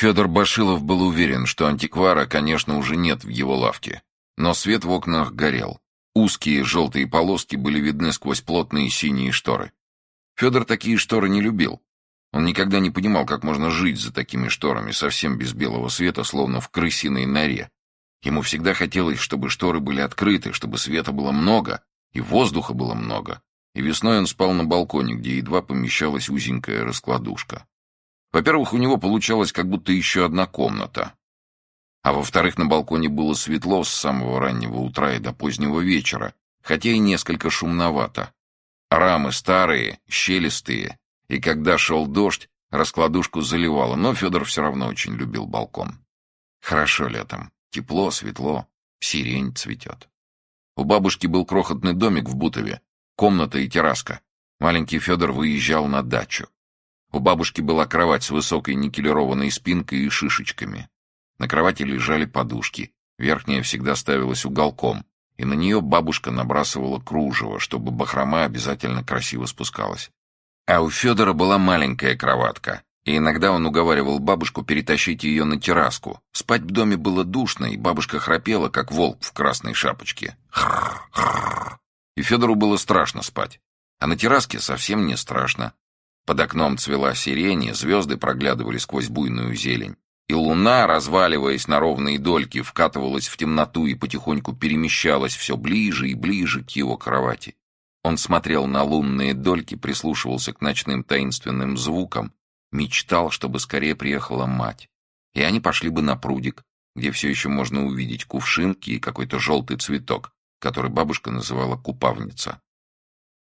Федор Башилов был уверен, что антиквара, конечно, уже нет в его лавке. Но свет в окнах горел. Узкие желтые полоски были видны сквозь плотные синие шторы. Федор такие шторы не любил. Он никогда не понимал, как можно жить за такими шторами, совсем без белого света, словно в крысиной норе. Ему всегда хотелось, чтобы шторы были открыты, чтобы света было много, и воздуха было много. И весной он спал на балконе, где едва помещалась узенькая раскладушка. Во-первых, у него получалась как будто еще одна комната. А во-вторых, на балконе было светло с самого раннего утра и до позднего вечера, хотя и несколько шумновато. Рамы старые, щелистые, и когда шел дождь, раскладушку заливало, но Федор все равно очень любил балкон. Хорошо летом, тепло, светло, сирень цветет. У бабушки был крохотный домик в Бутове, комната и терраска. Маленький Федор выезжал на дачу. У бабушки была кровать с высокой никелированной спинкой и шишечками. На кровати лежали подушки. Верхняя всегда ставилась уголком, и на нее бабушка набрасывала кружево, чтобы бахрома обязательно красиво спускалась. А у Федора была маленькая кроватка, и иногда он уговаривал бабушку перетащить ее на терраску. Спать в доме было душно, и бабушка храпела, как волк в красной шапочке. И Федору было страшно спать. А на терраске совсем не страшно. Под окном цвела сирень, звезды проглядывали сквозь буйную зелень. И луна, разваливаясь на ровные дольки, вкатывалась в темноту и потихоньку перемещалась все ближе и ближе к его кровати. Он смотрел на лунные дольки, прислушивался к ночным таинственным звукам, мечтал, чтобы скорее приехала мать. И они пошли бы на прудик, где все еще можно увидеть кувшинки и какой-то желтый цветок, который бабушка называла купавница.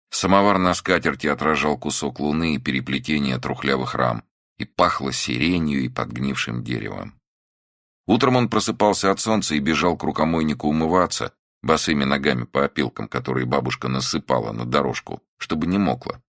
Самовар на скатерти отражал кусок луны и переплетение трухлявых рам, и пахло сиренью и подгнившим деревом. Утром он просыпался от солнца и бежал к рукомойнику умываться, босыми ногами по опилкам, которые бабушка насыпала на дорожку, чтобы не мокло.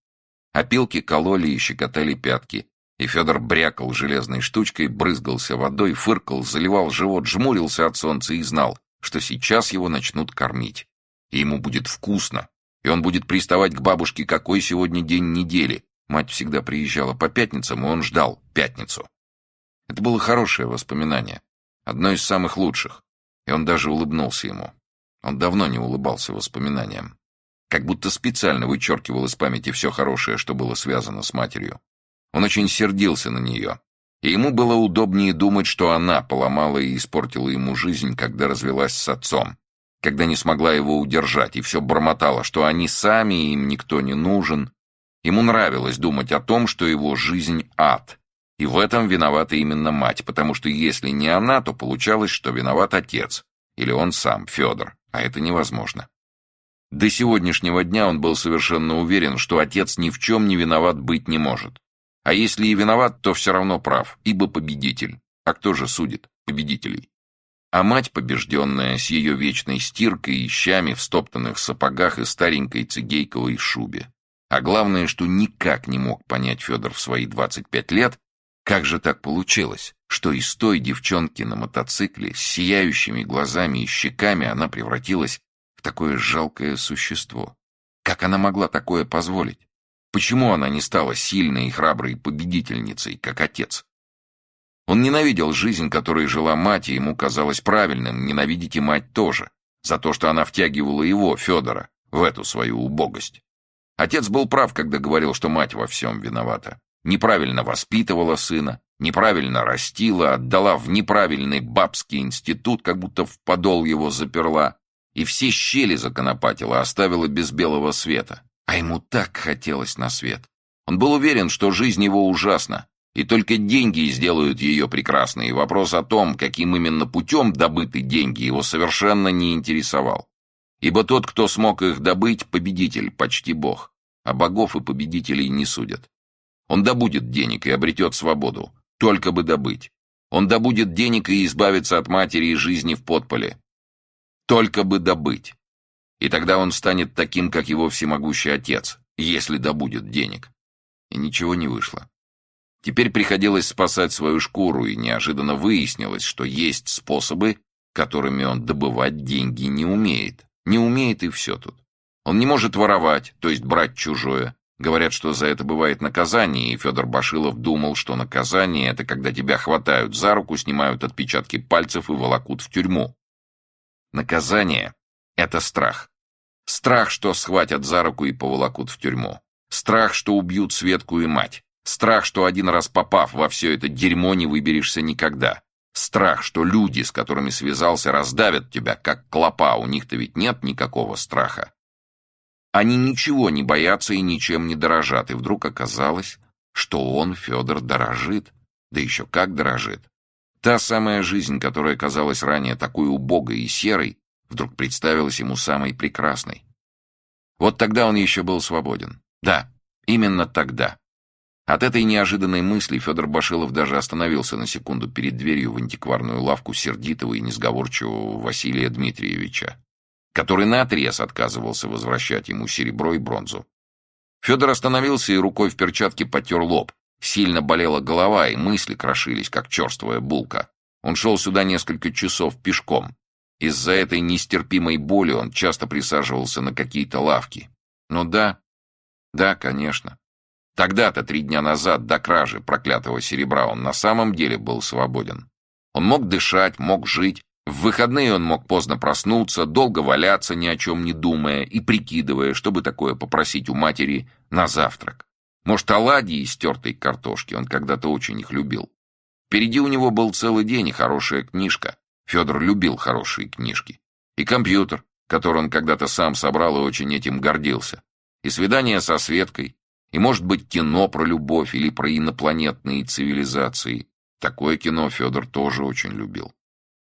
Опилки кололи и щекотали пятки, и Федор брякал железной штучкой, брызгался водой, фыркал, заливал живот, жмурился от солнца и знал, что сейчас его начнут кормить. И ему будет вкусно, и он будет приставать к бабушке, какой сегодня день недели. Мать всегда приезжала по пятницам, и он ждал пятницу. Это было хорошее воспоминание, одно из самых лучших, и он даже улыбнулся ему. Он давно не улыбался воспоминаниям. Как будто специально вычеркивал из памяти все хорошее, что было связано с матерью. Он очень сердился на нее, и ему было удобнее думать, что она поломала и испортила ему жизнь, когда развелась с отцом, когда не смогла его удержать и все бормотала, что они сами, им никто не нужен. Ему нравилось думать о том, что его жизнь — ад. И в этом виновата именно мать, потому что если не она, то получалось, что виноват отец. Или он сам, Федор, а это невозможно. До сегодняшнего дня он был совершенно уверен, что отец ни в чем не виноват быть не может. А если и виноват, то все равно прав, ибо победитель. А кто же судит победителей? А мать побежденная, с ее вечной стиркой и щами в стоптанных сапогах и старенькой цигейковой шубе. А главное, что никак не мог понять Федор в свои 25 лет, как же так получилось, что из той девчонки на мотоцикле с сияющими глазами и щеками она превратилась в такое жалкое существо? Как она могла такое позволить? Почему она не стала сильной и храброй победительницей, как отец? Он ненавидел жизнь, которой жила мать, и ему казалось правильным ненавидеть и мать тоже, за то, что она втягивала его, Федора, в эту свою убогость. Отец был прав, когда говорил, что мать во всем виновата. Неправильно воспитывала сына, неправильно растила, отдала в неправильный бабский институт, как будто в подол его заперла, и все щели законопатила, оставила без белого света. А ему так хотелось на свет. Он был уверен, что жизнь его ужасна, и только деньги сделают ее прекрасной, и вопрос о том, каким именно путем добыты деньги, его совершенно не интересовал. Ибо тот, кто смог их добыть, победитель, почти бог, а богов и победителей не судят. Он добудет денег и обретет свободу, только бы добыть. Он добудет денег и избавится от матери и жизни в подполе. Только бы добыть. И тогда он станет таким, как его всемогущий отец, если добудет денег. И ничего не вышло. Теперь приходилось спасать свою шкуру, и неожиданно выяснилось, что есть способы, которыми он добывать деньги не умеет. Не умеет и все тут. Он не может воровать, то есть брать чужое, Говорят, что за это бывает наказание, и Федор Башилов думал, что наказание — это когда тебя хватают за руку, снимают отпечатки пальцев и волокут в тюрьму. Наказание — это страх. Страх, что схватят за руку и поволокут в тюрьму. Страх, что убьют Светку и мать. Страх, что один раз попав во все это дерьмо, не выберешься никогда. Страх, что люди, с которыми связался, раздавят тебя, как клопа, у них-то ведь нет никакого страха. Они ничего не боятся и ничем не дорожат, и вдруг оказалось, что он, Федор, дорожит, да еще как дорожит. Та самая жизнь, которая казалась ранее такой убогой и серой, вдруг представилась ему самой прекрасной. Вот тогда он еще был свободен. Да, именно тогда. От этой неожиданной мысли Федор Башилов даже остановился на секунду перед дверью в антикварную лавку сердитого и несговорчивого Василия Дмитриевича который наотрез отказывался возвращать ему серебро и бронзу. Федор остановился и рукой в перчатке потер лоб. Сильно болела голова, и мысли крошились, как черствая булка. Он шел сюда несколько часов пешком. Из-за этой нестерпимой боли он часто присаживался на какие-то лавки. Ну да, да, конечно. Тогда-то, три дня назад, до кражи проклятого серебра, он на самом деле был свободен. Он мог дышать, мог жить, в выходные он мог поздно проснуться, долго валяться, ни о чем не думая и прикидывая, чтобы такое попросить у матери на завтрак. Может, оладьи из тертой картошки, он когда-то очень их любил. Впереди у него был целый день и хорошая книжка. Федор любил хорошие книжки. И компьютер, который он когда-то сам собрал и очень этим гордился. И свидание со Светкой. И, может быть, кино про любовь или про инопланетные цивилизации. Такое кино Федор тоже очень любил.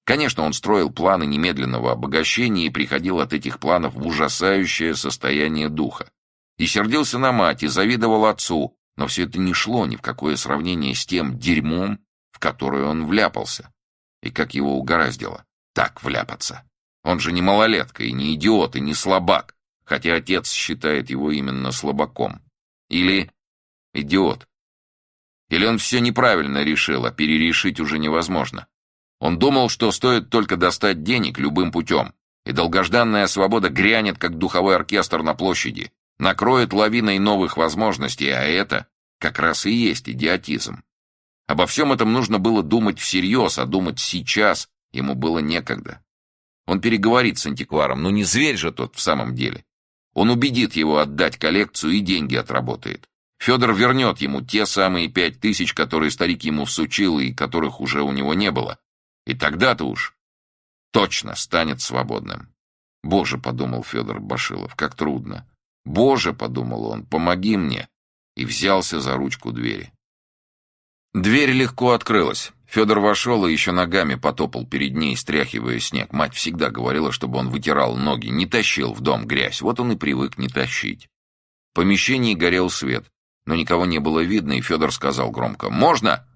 Конечно, он строил планы немедленного обогащения и приходил от этих планов в ужасающее состояние духа. И сердился на мать, и завидовал отцу, но все это не шло ни в какое сравнение с тем дерьмом, в которое он вляпался. И как его угораздило так вляпаться. Он же не малолетка, и не идиот, и не слабак, хотя отец считает его именно слабаком. Или идиот. Или он все неправильно решил, а перерешить уже невозможно. Он думал, что стоит только достать денег любым путем, и долгожданная свобода грянет, как духовой оркестр на площади, накроет лавиной новых возможностей, а это как раз и есть идиотизм. Обо всем этом нужно было думать всерьез, а думать сейчас ему было некогда. Он переговорит с антикваром, но не зверь же тот в самом деле. Он убедит его отдать коллекцию и деньги отработает. Федор вернет ему те самые пять тысяч, которые старик ему всучил и которых уже у него не было. И тогда-то уж точно станет свободным. Боже, подумал Федор Башилов, как трудно. Боже, подумал он, помоги мне. И взялся за ручку двери. Дверь легко открылась. Федор вошел и еще ногами потопал перед ней, стряхивая снег. Мать всегда говорила, чтобы он вытирал ноги, не тащил в дом грязь. Вот он и привык не тащить. В помещении горел свет, но никого не было видно, и Федор сказал громко «Можно?».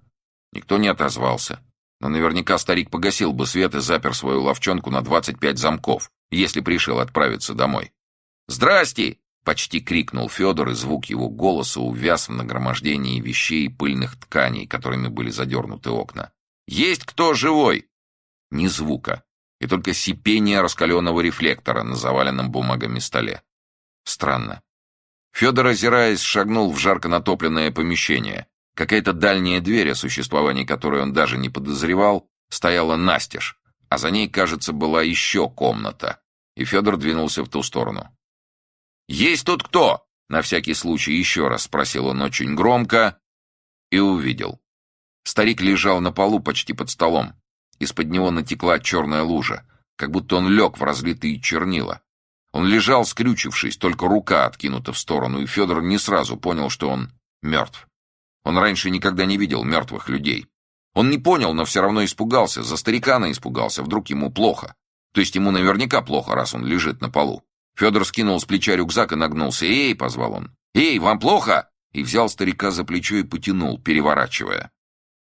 Никто не отозвался. Но наверняка старик погасил бы свет и запер свою ловчонку на 25 замков, если пришел отправиться домой. «Здрасте!» — почти крикнул Федор, и звук его голоса увяз в нагромождении вещей и пыльных тканей, которыми были задернуты окна. «Есть кто живой?» Ни звука, и только сипение раскаленного рефлектора на заваленном бумагами столе. Странно. Федор, озираясь, шагнул в жарко натопленное помещение. Какая-то дальняя дверь, о существовании которой он даже не подозревал, стояла настежь, а за ней, кажется, была еще комната, и Федор двинулся в ту сторону. «Есть тут кто?» — на всякий случай еще раз спросил он очень громко и увидел. Старик лежал на полу почти под столом. Из-под него натекла черная лужа, как будто он лег в разлитые чернила. Он лежал, скрючившись, только рука откинута в сторону, и Федор не сразу понял, что он мертв. Он раньше никогда не видел мертвых людей. Он не понял, но все равно испугался, за старикана испугался, вдруг ему плохо. То есть ему наверняка плохо, раз он лежит на полу. Федор скинул с плеча рюкзак и нагнулся. «Эй!» — позвал он. «Эй, вам плохо?» И взял старика за плечо и потянул, переворачивая.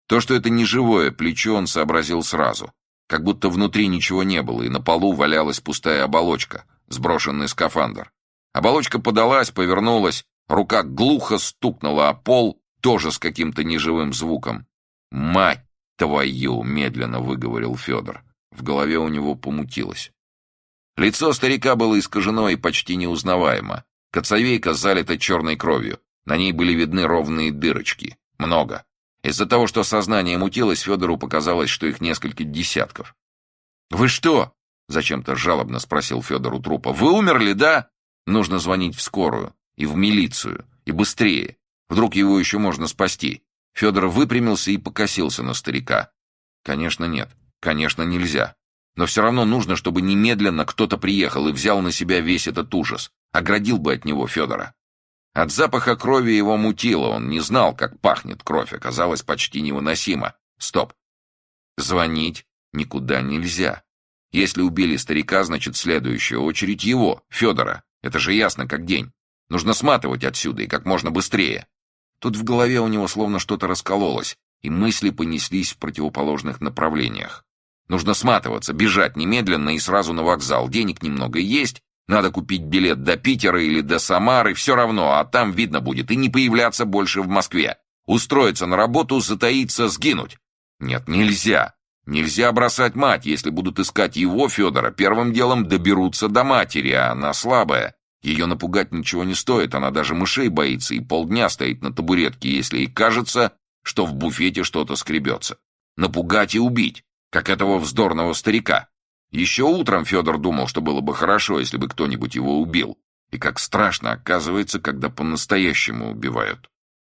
То, что это не живое плечо, он сообразил сразу. Как будто внутри ничего не было, и на полу валялась пустая оболочка, сброшенный скафандр. Оболочка подалась, повернулась, рука глухо стукнула о пол, тоже с каким-то неживым звуком. «Мать твою!» — медленно выговорил Федор. В голове у него помутилось. Лицо старика было искажено и почти неузнаваемо. Коцовейка залита черной кровью. На ней были видны ровные дырочки. Много. Из-за того, что сознание мутилось, Федору показалось, что их несколько десятков. «Вы что?» — зачем-то жалобно спросил Федор у трупа. «Вы умерли, да? Нужно звонить в скорую и в милицию, и быстрее. Вдруг его еще можно спасти». Федор выпрямился и покосился на старика. «Конечно нет. Конечно нельзя. Но все равно нужно, чтобы немедленно кто-то приехал и взял на себя весь этот ужас. Оградил бы от него Федора. От запаха крови его мутило, он не знал, как пахнет кровь, оказалось почти невыносимо. Стоп. Звонить никуда нельзя. Если убили старика, значит, следующая очередь его, Федора. Это же ясно, как день. Нужно сматывать отсюда и как можно быстрее. Тут в голове у него словно что-то раскололось, и мысли понеслись в противоположных направлениях. Нужно сматываться, бежать немедленно и сразу на вокзал. Денег немного есть, надо купить билет до Питера или до Самары, все равно, а там видно будет, и не появляться больше в Москве. Устроиться на работу, затаиться, сгинуть. Нет, нельзя. Нельзя бросать мать, если будут искать его, Федора, первым делом доберутся до матери, а она слабая. Ее напугать ничего не стоит, она даже мышей боится и полдня стоит на табуретке, если ей кажется, что в буфете что-то скребется. Напугать и убить, как этого вздорного старика. Еще утром Федор думал, что было бы хорошо, если бы кто-нибудь его убил. И как страшно оказывается, когда по-настоящему убивают.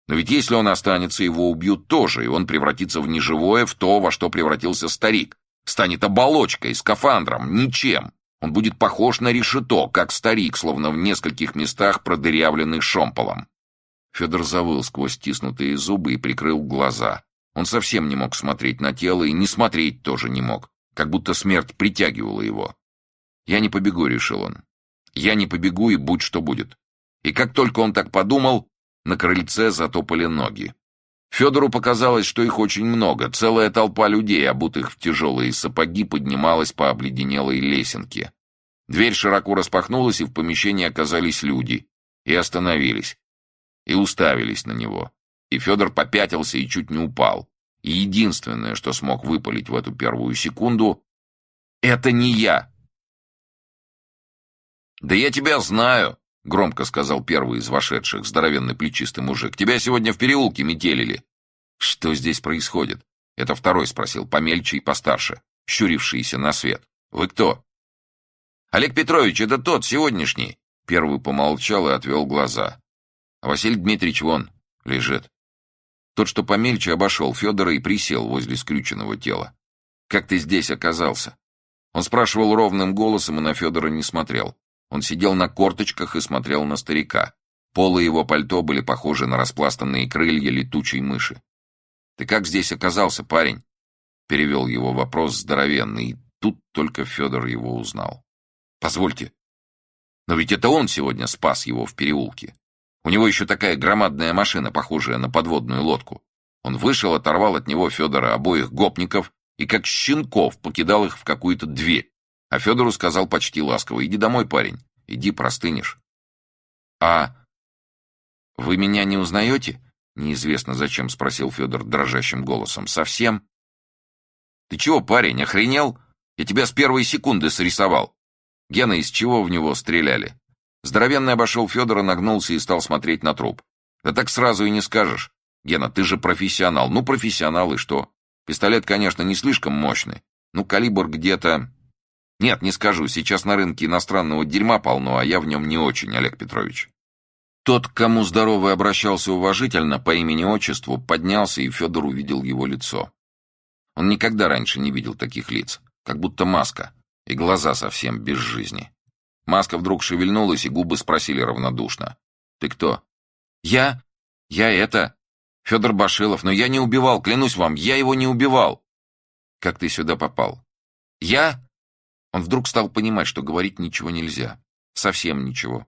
Но ведь если он останется, его убьют тоже, и он превратится в неживое, в то, во что превратился старик. Станет оболочкой, скафандром, ничем. Он будет похож на решето, как старик, словно в нескольких местах продырявленный шомполом. Федор завыл сквозь стиснутые зубы и прикрыл глаза. Он совсем не мог смотреть на тело и не смотреть тоже не мог как будто смерть притягивала его. «Я не побегу», — решил он. «Я не побегу, и будь что будет». И как только он так подумал, на крыльце затопали ноги. Федору показалось, что их очень много, целая толпа людей, обутых в тяжелые сапоги, поднималась по обледенелой лесенке. Дверь широко распахнулась, и в помещении оказались люди. И остановились. И уставились на него. И Федор попятился и чуть не упал. И единственное, что смог выпалить в эту первую секунду, «Это не я!» «Да я тебя знаю!» — громко сказал первый из вошедших, здоровенный плечистый мужик. «Тебя сегодня в переулке метелили!» «Что здесь происходит?» — это второй спросил, помельче и постарше, щурившийся на свет. «Вы кто?» «Олег Петрович, это тот, сегодняшний!» Первый помолчал и отвел глаза. «А Василий Дмитриевич вон лежит. Тот, что помельче, обошел Федора и присел возле скрюченного тела. «Как ты здесь оказался?» Он спрашивал ровным голосом и на Федора не смотрел. Он сидел на корточках и смотрел на старика. Полы его пальто были похожи на распластанные крылья летучей мыши. «Ты как здесь оказался, парень?» Перевел его вопрос здоровенный, и тут только Федор его узнал. «Позвольте, но ведь это он сегодня спас его в переулке. У него еще такая громадная машина, похожая на подводную лодку. Он вышел, оторвал от него Федора обоих гопников и как щенков покидал их в какую-то дверь. А Федору сказал почти ласково, иди домой, парень, иди простынешь. А вы меня не узнаете? Неизвестно зачем, спросил Федор дрожащим голосом. Совсем? Ты чего, парень, охренел? Я тебя с первой секунды срисовал. Гена, из чего в него стреляли? Здоровенный обошел Федора, нагнулся и стал смотреть на труп. Да так сразу и не скажешь. Гена, ты же профессионал. Ну, профессионал и что? Пистолет, конечно, не слишком мощный. Ну, калибр где-то... Нет, не скажу. Сейчас на рынке иностранного дерьма полно, а я в нем не очень, Олег Петрович. Тот, к кому здоровый обращался уважительно по имени-отчеству, поднялся, и Федор увидел его лицо. Он никогда раньше не видел таких лиц, как будто маска, и глаза совсем без жизни. Маска вдруг шевельнулась, и губы спросили равнодушно. «Ты кто?» «Я? Я это...» «Федор Башилов, но я не убивал, клянусь вам, я его не убивал!» «Как ты сюда попал?» «Я?» Он вдруг стал понимать, что говорить ничего нельзя. Совсем ничего.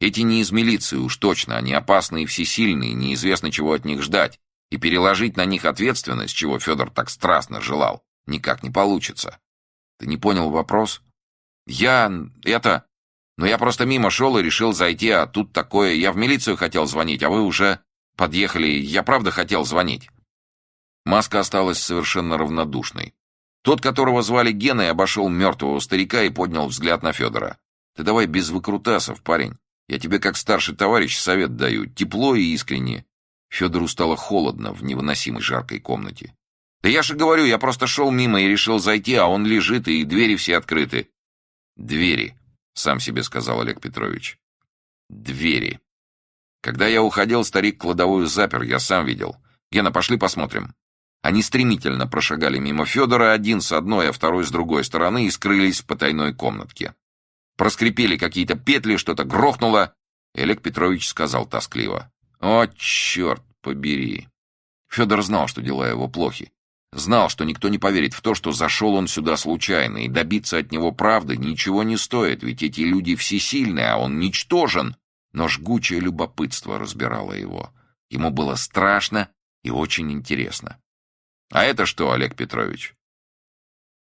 Эти не из милиции, уж точно, они опасные и всесильные, неизвестно, чего от них ждать. И переложить на них ответственность, чего Федор так страстно желал, никак не получится. Ты не понял вопрос? Я... это... Но я просто мимо шел и решил зайти, а тут такое... Я в милицию хотел звонить, а вы уже подъехали. Я правда хотел звонить». Маска осталась совершенно равнодушной. Тот, которого звали Геной, обошел мертвого старика и поднял взгляд на Федора. «Ты давай без выкрутасов, парень. Я тебе как старший товарищ совет даю, тепло и искренне. Федору стало холодно в невыносимой жаркой комнате. Да я же говорю, я просто шел мимо и решил зайти, а он лежит, и двери все открыты. Двери, сам себе сказал Олег Петрович. Двери. Когда я уходил, старик кладовую запер, я сам видел. Гена, пошли посмотрим. Они стремительно прошагали мимо Федора, один с одной, а второй с другой стороны, и скрылись в потайной комнатке. Проскрипели какие-то петли, что-то грохнуло. И Олег Петрович сказал тоскливо. «О, черт побери!» Федор знал, что дела его плохи. Знал, что никто не поверит в то, что зашел он сюда случайно, и добиться от него правды ничего не стоит, ведь эти люди всесильны, а он ничтожен. Но жгучее любопытство разбирало его. Ему было страшно и очень интересно. «А это что, Олег Петрович?»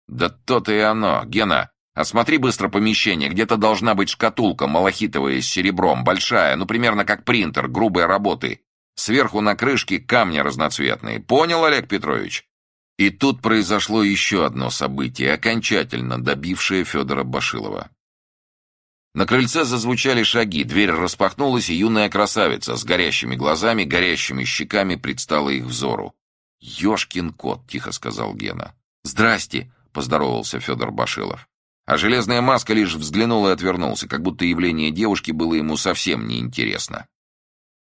«Да то-то и оно. Гена, осмотри быстро помещение. Где-то должна быть шкатулка малахитовая с серебром, большая, ну, примерно как принтер, грубой работы. Сверху на крышке камни разноцветные. Понял, Олег Петрович?» И тут произошло еще одно событие, окончательно добившее Федора Башилова. На крыльце зазвучали шаги, дверь распахнулась, и юная красавица с горящими глазами, горящими щеками предстала их взору. «Ешкин кот», — тихо сказал Гена. «Здрасте», — поздоровался Федор Башилов. А железная маска лишь взглянул и отвернулся, как будто явление девушки было ему совсем неинтересно.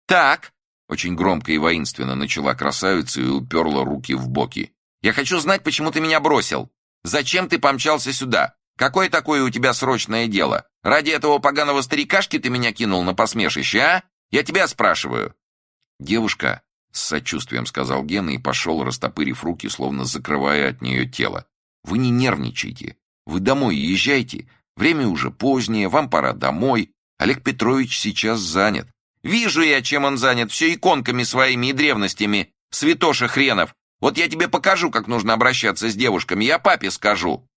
«Так», — очень громко и воинственно начала красавица и уперла руки в боки. «Я хочу знать, почему ты меня бросил. Зачем ты помчался сюда? Какое такое у тебя срочное дело? Ради этого поганого старикашки ты меня кинул на посмешище, а? Я тебя спрашиваю». Девушка с сочувствием сказал Гена и пошел, растопырив руки, словно закрывая от нее тело. «Вы не нервничайте. Вы домой езжайте. Время уже позднее, вам пора домой. Олег Петрович сейчас занят». «Вижу я, чем он занят, все иконками своими и древностями. Святоша хренов. Вот я тебе покажу, как нужно обращаться с девушками. Я папе скажу».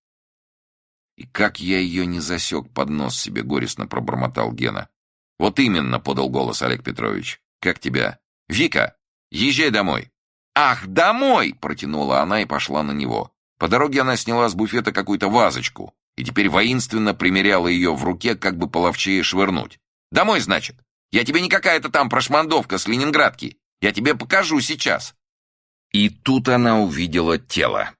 «И как я ее не засек под нос себе», — горестно пробормотал Гена. «Вот именно», — подал голос Олег Петрович. «Как тебя?» «Вика, Езжай домой». «Ах, домой!» — протянула она и пошла на него. По дороге она сняла с буфета какую-то вазочку и теперь воинственно примеряла ее в руке, как бы половчее швырнуть. «Домой, значит? Я тебе не какая-то там прошмандовка с Ленинградки. Я тебе покажу сейчас». И тут она увидела тело.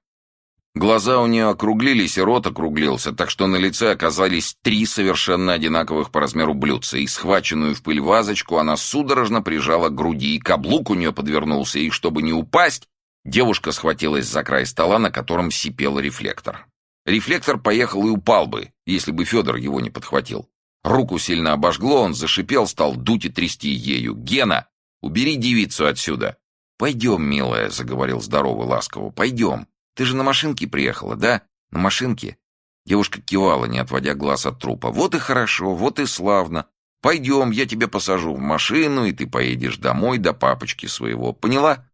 Глаза у нее округлились, и рот округлился, так что на лице оказались три совершенно одинаковых по размеру блюдца, и схваченную в пыль вазочку она судорожно прижала к груди, и каблук у нее подвернулся, и чтобы не упасть, девушка схватилась за край стола, на котором сипел рефлектор. Рефлектор поехал и упал бы, если бы Федор его не подхватил. Руку сильно обожгло, он зашипел, стал дуть и трясти ею. «Гена, убери девицу отсюда!» «Пойдем, милая», — заговорил здоровый ласково, — «пойдем». Ты же на машинке приехала, да? На машинке?» Девушка кивала, не отводя глаз от трупа. «Вот и хорошо, вот и славно. Пойдем, я тебя посажу в машину, и ты поедешь домой до папочки своего. Поняла?»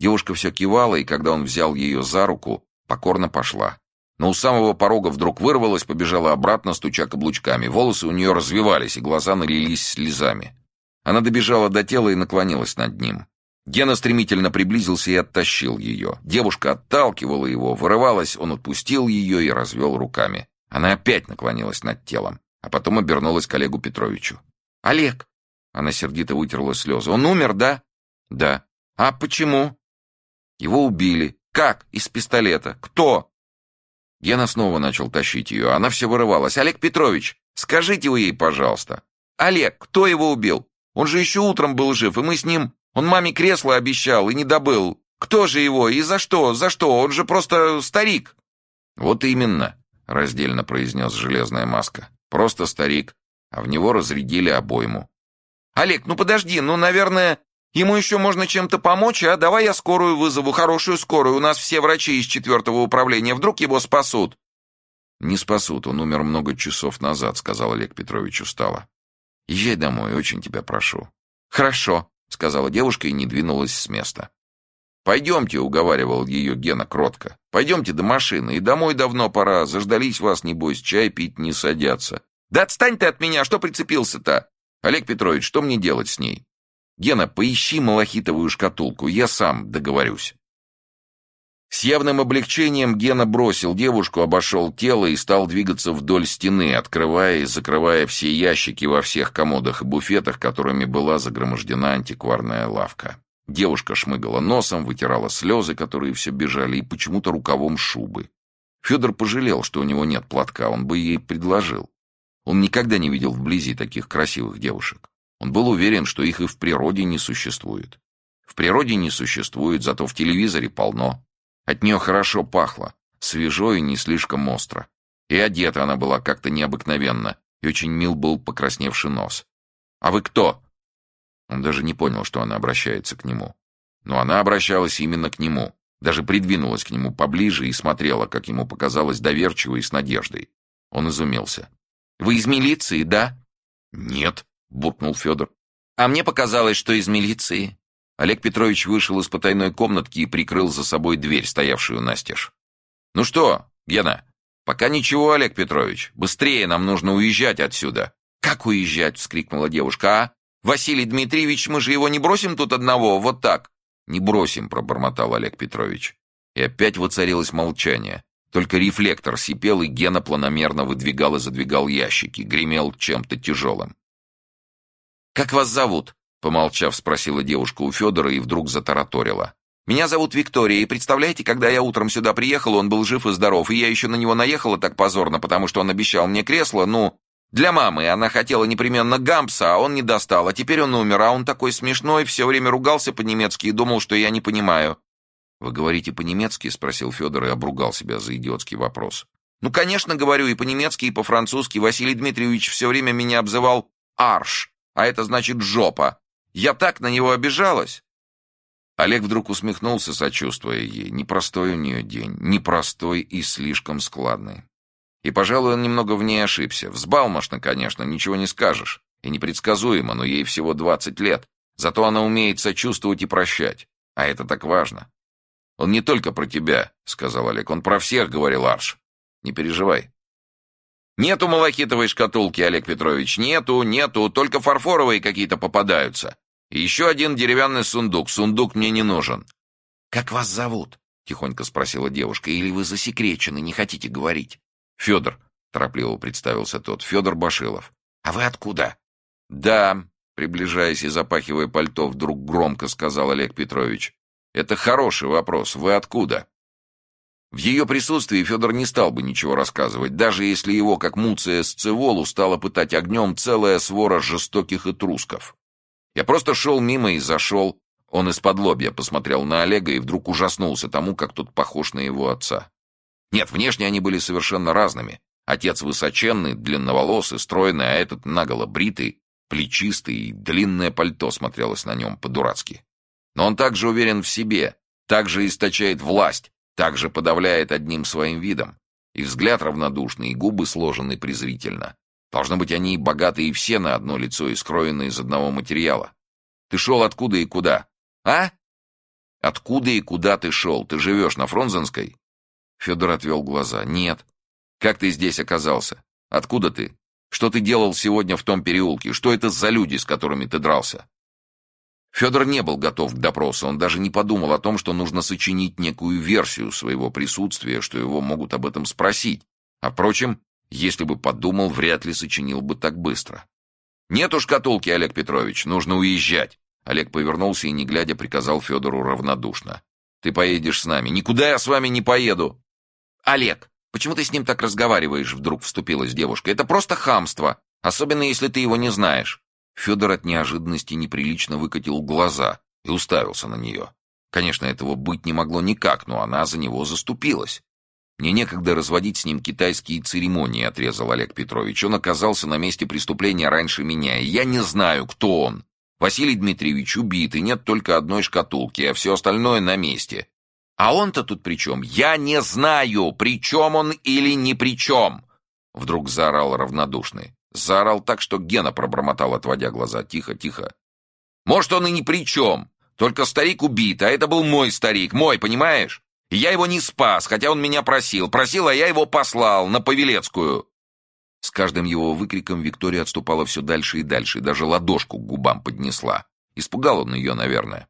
Девушка все кивала, и когда он взял ее за руку, покорно пошла. Но у самого порога вдруг вырвалась, побежала обратно, стуча каблучками. Волосы у нее развивались, и глаза налились слезами. Она добежала до тела и наклонилась над ним. Гена стремительно приблизился и оттащил ее. Девушка отталкивала его, вырывалась, он отпустил ее и развел руками. Она опять наклонилась над телом, а потом обернулась к Олегу Петровичу. «Олег!» Она сердито вытерла слезы. «Он умер, да?» «Да». «А почему?» «Его убили». «Как? Из пистолета? Кто?» Гена снова начал тащить ее. Она все вырывалась. «Олег Петрович, скажите вы ей, пожалуйста». «Олег, кто его убил? Он же еще утром был жив, и мы с ним...» Он маме кресло обещал и не добыл. Кто же его и за что? За что? Он же просто старик. Вот именно, раздельно произнес железная маска. Просто старик, а в него разрядили обойму. Олег, ну подожди, ну, наверное, ему еще можно чем-то помочь, а? Давай я скорую вызову, хорошую скорую. У нас все врачи из четвертого управления. Вдруг его спасут? Не спасут, он умер много часов назад, сказал Олег Петрович устало. Езжай домой, очень тебя прошу. Хорошо, — сказала девушка и не двинулась с места. «Пойдемте», — уговаривал ее Гена кротко. «Пойдемте до машины, и домой давно пора. Заждались вас, небось, чай пить не садятся». «Да отстань ты от меня, что прицепился-то?» «Олег Петрович, что мне делать с ней?» «Гена, поищи малахитовую шкатулку, я сам договорюсь». С явным облегчением Гена бросил девушку, обошел тело и стал двигаться вдоль стены, открывая и закрывая все ящики во всех комодах и буфетах, которыми была загромождена антикварная лавка. Девушка шмыгала носом, вытирала слезы, которые все бежали, и почему-то рукавом шубы. Федор пожалел, что у него нет платка, он бы ей предложил. Он никогда не видел вблизи таких красивых девушек. Он был уверен, что их и в природе не существует. В природе не существует, зато в телевизоре полно. От нее хорошо пахло, свежо и не слишком остро. И одета она была как-то необыкновенно, и очень мил был покрасневший нос. «А вы кто?» Он даже не понял, что она обращается к нему. Но она обращалась именно к нему, даже придвинулась к нему поближе и смотрела, как ему показалось, доверчиво и с надеждой. Он изумился. «Вы из милиции, да?» «Нет», — буркнул Федор. «А мне показалось, что из милиции». Олег Петрович вышел из потайной комнатки и прикрыл за собой дверь, стоявшую настежь. «Ну что, Гена?» «Пока ничего, Олег Петрович. Быстрее, нам нужно уезжать отсюда». «Как уезжать?» — вскрикнула девушка. «А? Василий Дмитриевич, мы же его не бросим тут одного, вот так?» «Не бросим», — пробормотал Олег Петрович. И опять воцарилось молчание. Только рефлектор сипел, и Гена планомерно выдвигал и задвигал ящики, гремел чем-то тяжелым. «Как вас зовут?» — помолчав, спросила девушка у Федора и вдруг затараторила. «Меня зовут Виктория, и представляете, когда я утром сюда приехал, он был жив и здоров, и я еще на него наехала так позорно, потому что он обещал мне кресло, ну, для мамы. Она хотела непременно гампса, а он не достал, а теперь он умер, а он такой смешной, все время ругался по-немецки и думал, что я не понимаю». «Вы говорите по-немецки?» — спросил Федор и обругал себя за идиотский вопрос. «Ну, конечно, говорю и по-немецки, и по-французски. Василий Дмитриевич все время меня обзывал «арш», а это значит «жопа». Я так на него обижалась. Олег вдруг усмехнулся, сочувствуя ей. Непростой у нее день, непростой и слишком складный. И, пожалуй, он немного в ней ошибся. Взбалмошно, конечно, ничего не скажешь. И непредсказуемо, но ей всего двадцать лет. Зато она умеет сочувствовать и прощать. А это так важно. «Он не только про тебя», — сказал Олег. «Он про всех», — говорил Арш. «Не переживай. «Нету малахитовой шкатулки, Олег Петрович, нету, нету, только фарфоровые какие-то попадаются. Еще один деревянный сундук, сундук мне не нужен». «Как вас зовут?» — тихонько спросила девушка. «Или вы засекречены, не хотите говорить?» «Федор», — торопливо представился тот, — «Федор Башилов». «А вы откуда?» «Да», — приближаясь и запахивая пальто, вдруг громко сказал Олег Петрович. «Это хороший вопрос. Вы откуда?» В ее присутствии Федор не стал бы ничего рассказывать, даже если его, как Муция Сцеволу, стала пытать огнем целая свора жестоких этрусков. Я просто шел мимо и зашел. Он из-под лобья посмотрел на Олега и вдруг ужаснулся тому, как тот похож на его отца. Нет, внешне они были совершенно разными. Отец высоченный, длинноволосый, стройный, а этот наголо бритый, плечистый, и длинное пальто смотрелось на нем по-дурацки. Но он также уверен в себе, также источает власть, также подавляет одним своим видом. И взгляд равнодушный, и губы сложены презрительно. Должно быть, они богатые все на одно лицо и скроены из одного материала. Ты шел откуда и куда? А? Откуда и куда ты шел? Ты живешь на Фрунзенской? Федор отвел глаза. Нет. Как ты здесь оказался? Откуда ты? Что ты делал сегодня в том переулке? Что это за люди, с которыми ты дрался? Федор не был готов к допросу, он даже не подумал о том, что нужно сочинить некую версию своего присутствия, что его могут об этом спросить. А, впрочем, если бы подумал, вряд ли сочинил бы так быстро. «Нету шкатулки, Олег Петрович, нужно уезжать!» Олег повернулся и, не глядя, приказал Федору равнодушно. «Ты поедешь с нами. Никуда я с вами не поеду!» «Олег, почему ты с ним так разговариваешь?» Вдруг вступилась девушка. «Это просто хамство, особенно если ты его не знаешь». Федор от неожиданности неприлично выкатил глаза и уставился на нее. Конечно, этого быть не могло никак, но она за него заступилась. «Мне некогда разводить с ним китайские церемонии», — отрезал Олег Петрович. «Он оказался на месте преступления раньше меня, и я не знаю, кто он. Василий Дмитриевич убит, и нет только одной шкатулки, а все остальное на месте. А он-то тут при чем? Я не знаю, при чем он или не при чем!» Вдруг заорал равнодушный. Заорал так, что Гена пробормотал, отводя глаза. Тихо, тихо. Может, он и ни при чем. Только старик убит, а это был мой старик, мой, понимаешь? Я его не спас, хотя он меня просил. Просил, а я его послал на Павелецкую. С каждым его выкриком Виктория отступала все дальше и дальше, даже ладошку к губам поднесла. Испугал он ее, наверное.